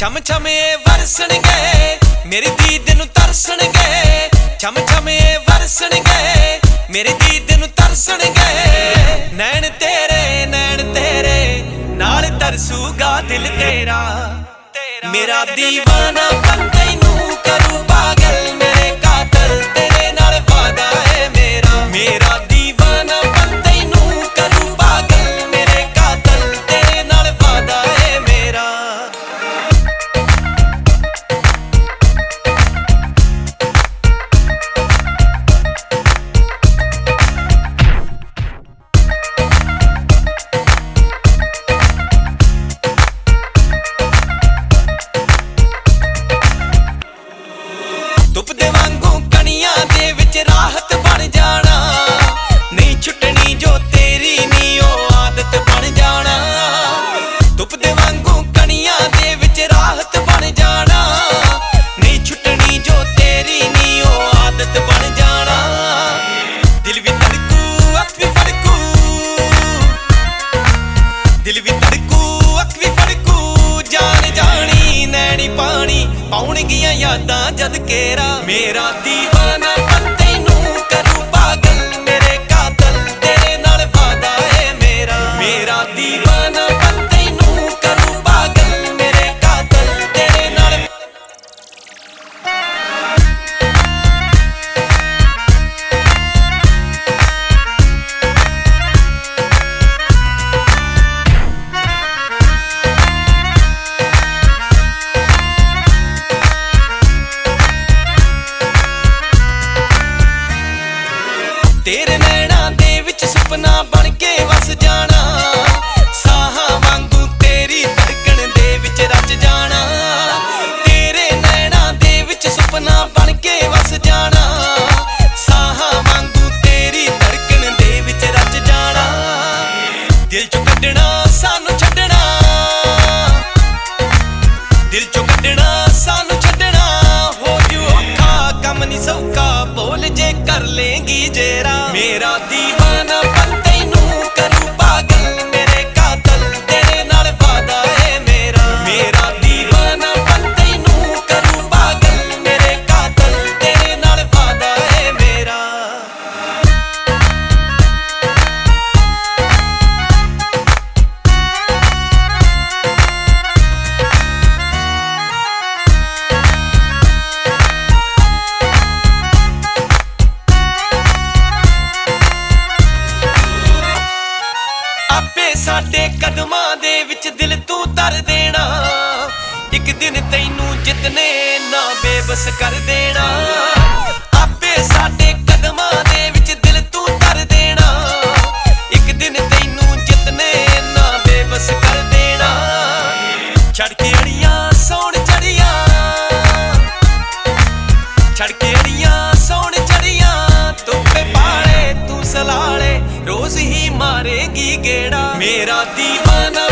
ਛਮ ਛਮੇ ਵਰਸਣਗੇ ਮੇਰੀ ਦੀਦ ਨੂੰ ਤਰਸਣਗੇ। ਛਮ ਛਮੇ ਵਰਸਣਗੇ ਮੇਰੀ ਦੀਦ ਨੂੰ ਤਰਸਣਗੇ। ਨੈਣ ਤੇਰੇ ਨੈਣ ਤੇਰੇ ਨਾਲ ਤਰਸੂਗਾ ਦਿਲ ਤੇਰਾ। ਮੇਰਾ ਦੀਵਾਨਾ ਬੰਦੇ ਨੂੰ ਕਰੂ ਪਾਗਲ। ਪਾਉਣਗੀਆਂ ਯਾਦਾਂ ਜਦ ਕੇਰਾ ਮੇਰਾ ਦੀਵਾਨਾ ਤੇਰੇ ਨੈਣਾਂ ਦੇ ਵਿੱਚ ਸੁਪਨਾ ਬਣ ਕੇ ਵਸ ਜਾਣਾ। ਸਾਹਾਂ ਵਾਂਗੂ ਤੇਰੀ ਧੜਕਣ ਦੇ ਵਿੱਚ ਰਚ ਜਾਣਾ। ਤੇਰੇ ਨੈਣਾਂ ਦੇ ਵਿੱਚ ਸੁਪਨਾ ਬਣ ਕੇ ਵਸ ਜਾਣਾ। ਸਾਹਾਂ ਵਾਂਗੂ ਤੇਰੀ ਧੜਕਣ ਦੇ ਵਿੱਚ ਰਚ ਜਾਣਾ। ਦਿਲ ਚੋਂ ਕੱਢਣਾ, ਸਾਨੂੰ ਛੱਡਣਾ। ਦਿਲ ਚੋਂ ਕੱਢਣਾ, ਸਾਨੂੰ ਛੱਡਣਾ। ਹੋ ਜੂ ਔਖਾ ਕੰਮ ਨਹੀਂ ਸੌਖਾ। ਕਰ ਲੇਂਗੀ ਜੇਰਾ। ਮੇਰਾ ਦੀ ਮੌਤ ਨਾ ਬੇਬਸ ਕਰ ਦੇਣਾ। ਆਪੇ ਸਾਡੇ ਕਦਮਾਂ ਦੇ ਵਿੱਚ ਦਿਲ ਤੂੰ ਕਰ ਦੇਣਾ। ਇੱਕ ਦਿਨ ਤੈਨੂੰ ਜਿੱਤਨੇ ਨਾ ਬੇਬਸ ਕਰ ਦੇਣਾ। ਛੜ ਕੇ ਅੜੀਆਂ, ਸੌਣ ਚੜੀਆਂ। ਛੜ ਕੇ ਅੜੀਆਂ, ਸੌਣ ਚੜੀਆਂ। ਧੁੱਪੇ ਪਾਲੇ, ਤੂੰ ਸਲਾਲੇ, ਰੋਜ਼ ਹੀ ਮਾਰੇਗੀ ਗੇੜਾ। ਮੇਰਾ دیਵਾਨਾ